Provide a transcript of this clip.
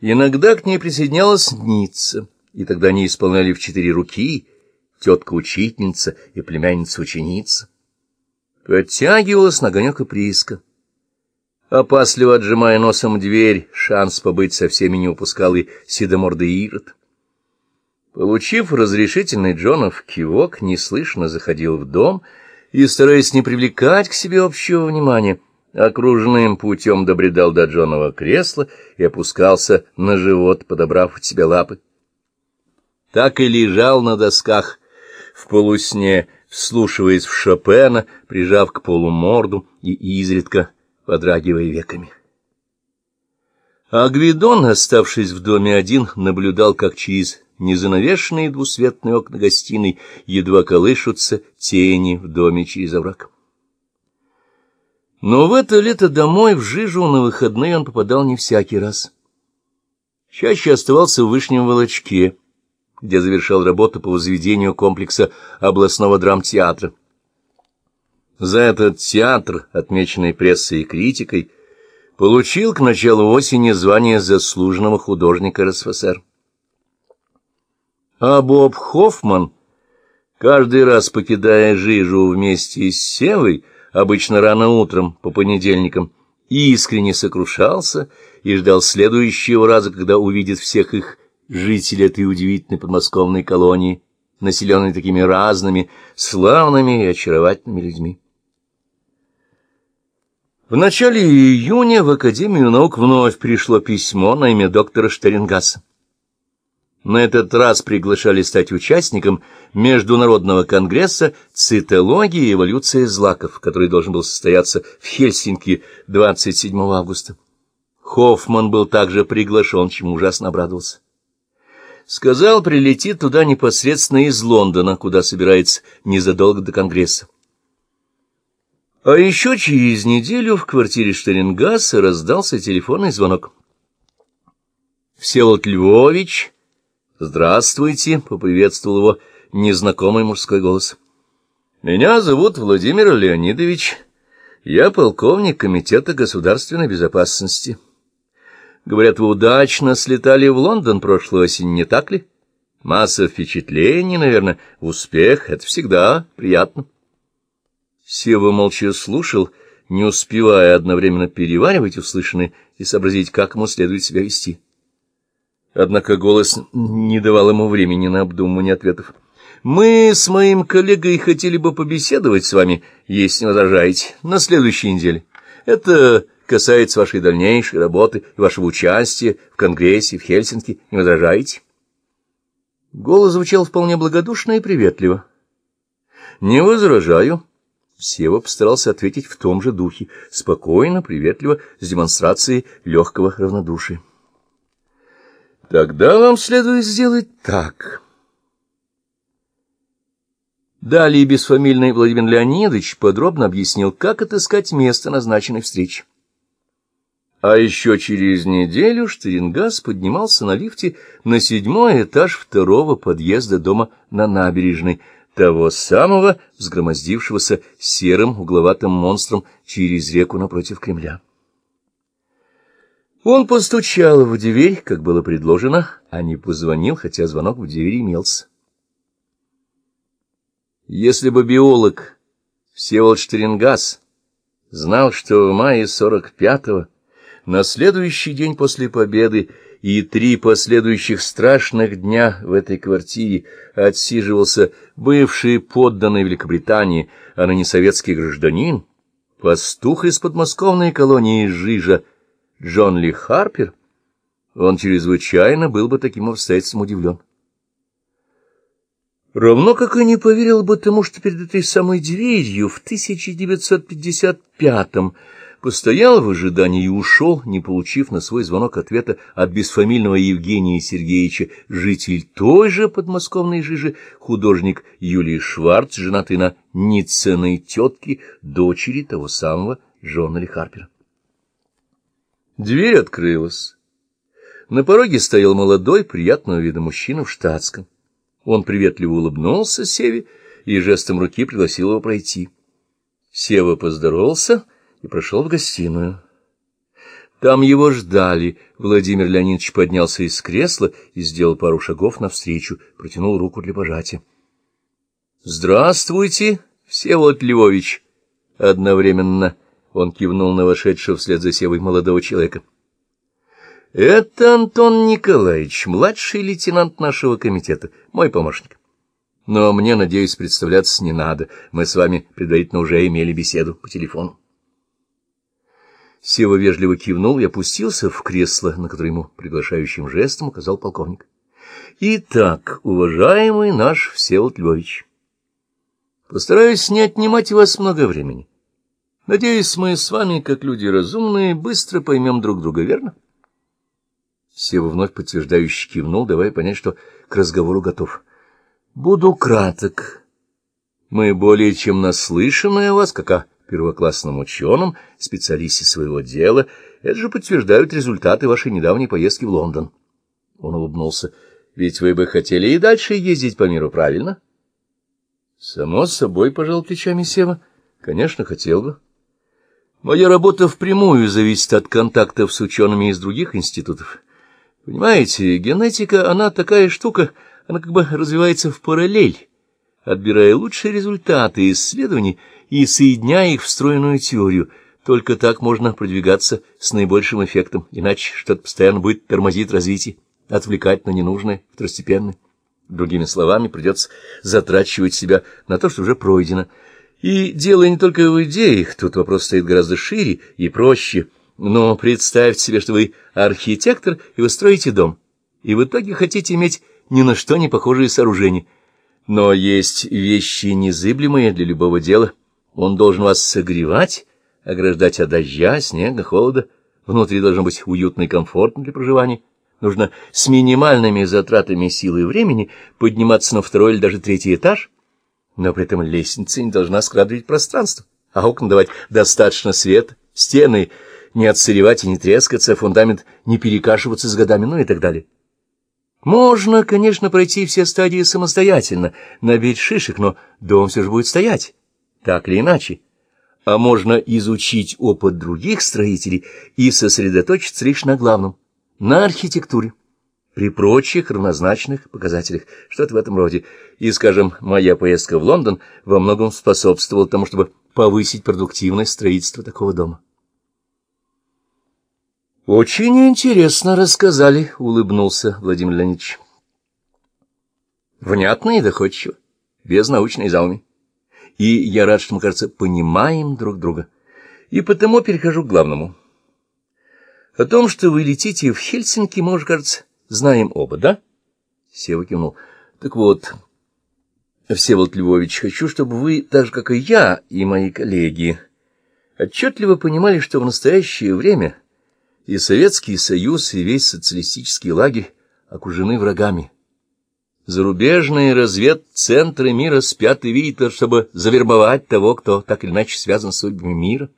Иногда к ней присоединялась Ницца, и тогда они исполняли в четыре руки тетка-учительница и племянница-ученица. Подтягивалась на огонек и прииска. Опасливо отжимая носом дверь, шанс побыть со всеми не упускал и седомордый Ирод. Получив разрешительный Джонов кивок, неслышно заходил в дом и, стараясь не привлекать к себе общего внимания, окружным путем добредал до Джонова кресла и опускался на живот, подобрав от себя лапы. Так и лежал на досках в полусне, вслушиваясь в Шопена, прижав к полу морду и изредка подрагивая веками. А Гвидон, оставшись в доме один, наблюдал, как через незанавешенные двусветные окна гостиной едва колышутся тени в доме через овраг. Но в это лето домой, в Жижу, на выходные он попадал не всякий раз. Чаще оставался в Вышнем Волочке, где завершал работу по возведению комплекса областного драмтеатра. За этот театр, отмеченный прессой и критикой, получил к началу осени звание заслуженного художника РСФСР. А Боб Хоффман, каждый раз покидая Жижу вместе с Севой, обычно рано утром по понедельникам, искренне сокрушался и ждал следующего раза, когда увидит всех их жителей этой удивительной подмосковной колонии, населенной такими разными, славными и очаровательными людьми. В начале июня в Академию наук вновь пришло письмо на имя доктора Штерингаса. На этот раз приглашали стать участником Международного конгресса «Цитология и эволюция злаков», который должен был состояться в Хельсинки 27 августа. Хоффман был также приглашен, чему ужасно обрадовался. Сказал, прилетит туда непосредственно из Лондона, куда собирается незадолго до конгресса. А еще через неделю в квартире Штерингаса раздался телефонный звонок. Всеволод Львович «Здравствуйте», — поприветствовал его незнакомый мужской голос. «Меня зовут Владимир Леонидович. Я полковник Комитета государственной безопасности. Говорят, вы удачно слетали в Лондон прошлой осень, не так ли? Масса впечатлений, наверное, успех — это всегда приятно». Сева молча слушал, не успевая одновременно переваривать услышанное и сообразить, как ему следует себя вести. Однако голос не давал ему времени на обдумывание ответов. «Мы с моим коллегой хотели бы побеседовать с вами, если не возражаете, на следующей неделе. Это касается вашей дальнейшей работы и вашего участия в Конгрессе в Хельсинки. Не возражаете?» Голос звучал вполне благодушно и приветливо. «Не возражаю». Сева постарался ответить в том же духе, спокойно, приветливо, с демонстрацией легкого равнодушия. Тогда вам следует сделать так. Далее бесфамильный Владимир Леонидович подробно объяснил, как отыскать место назначенной встречи. А еще через неделю Штерингас поднимался на лифте на седьмой этаж второго подъезда дома на набережной, того самого, взгромоздившегося серым угловатым монстром через реку напротив Кремля. Он постучал в дверь, как было предложено, а не позвонил, хотя звонок в двери имелся. Если бы биолог Всеволод Штерингас знал, что в мае 45-го, на следующий день после победы и три последующих страшных дня в этой квартире отсиживался бывший подданный Великобритании, а ныне советский гражданин, пастух из подмосковной колонии Жижа, Джон Ли Харпер, он чрезвычайно был бы таким обстоятельством удивлен. Равно как и не поверил бы тому, что перед этой самой дверью в 1955-м постоял в ожидании и ушел, не получив на свой звонок ответа от бесфамильного Евгения Сергеевича, житель той же подмосковной жижи, художник Юлии Шварц, женатый на Ницценой тетке, дочери того самого Джона Ли Харпера. Дверь открылась. На пороге стоял молодой, приятного вида мужчина в штатском. Он приветливо улыбнулся Севе и жестом руки пригласил его пройти. Сева поздоровался и прошел в гостиную. Там его ждали. Владимир Леонидович поднялся из кресла и сделал пару шагов навстречу, протянул руку для пожатия. — Здравствуйте, Всеволод Львович! Одновременно он кивнул на вошедшего вслед за Севой молодого человека. — Это Антон Николаевич, младший лейтенант нашего комитета, мой помощник. Но мне, надеюсь, представляться не надо. Мы с вами предварительно уже имели беседу по телефону. Сева вежливо кивнул и опустился в кресло, на которое ему приглашающим жестом указал полковник. — Итак, уважаемый наш Всеволод Львович, постараюсь не отнимать у вас много времени. Надеюсь, мы с вами, как люди разумные, быстро поймем друг друга, верно? Сева вновь подтверждающе кивнул, давая понять, что к разговору готов. — Буду краток. Мы более чем наслышаны о вас, как о первоклассном ученом, специалисте своего дела. Это же подтверждают результаты вашей недавней поездки в Лондон. Он улыбнулся. Ведь вы бы хотели и дальше ездить по миру, правильно? Само собой, пожал плечами Сева. Конечно, хотел бы. Моя работа впрямую зависит от контактов с учеными из других институтов. Понимаете, генетика, она такая штука, она как бы развивается в параллель, отбирая лучшие результаты исследований и соединяя их в стройную теорию. Только так можно продвигаться с наибольшим эффектом, иначе что-то постоянно будет тормозить развитие, отвлекать на ненужное, второстепенное. Другими словами, придется затрачивать себя на то, что уже пройдено. И дело не только в идеях, тут вопрос стоит гораздо шире и проще. Но представьте себе, что вы архитектор, и вы строите дом, и в итоге хотите иметь ни на что не похожие сооружения. Но есть вещи незыблемые для любого дела — он должен вас согревать, ограждать от дождя, снега, холода. Внутри должно быть уютно и для проживания. Нужно с минимальными затратами силы и времени подниматься на второй или даже третий этаж, но при этом лестница не должна скрадывать пространство, а окна давать достаточно света, стены не отсыревать и не трескаться, фундамент не перекашиваться с годами, ну и так далее. Можно, конечно, пройти все стадии самостоятельно, набить шишек, но дом все же будет стоять так или иначе, а можно изучить опыт других строителей и сосредоточиться лишь на главном — на архитектуре, при прочих равнозначных показателях, что-то в этом роде. И, скажем, моя поездка в Лондон во многом способствовала тому, чтобы повысить продуктивность строительства такого дома. «Очень интересно рассказали», — улыбнулся Владимир Леонидович. «Внятно и доходчиво, без научной зауми и я рад, что мы, кажется, понимаем друг друга. И потому перехожу к главному. О том, что вы летите в Хельсинки, уже, кажется, знаем оба, да? Сева кивнул. Так вот, Всеволод Львович, хочу, чтобы вы, так же, как и я и мои коллеги, отчетливо понимали, что в настоящее время и Советский Союз, и весь социалистический лагерь окружены врагами. Зарубежные разведцентры мира спят и видят, чтобы завербовать того, кто так или иначе связан с судьбами мира —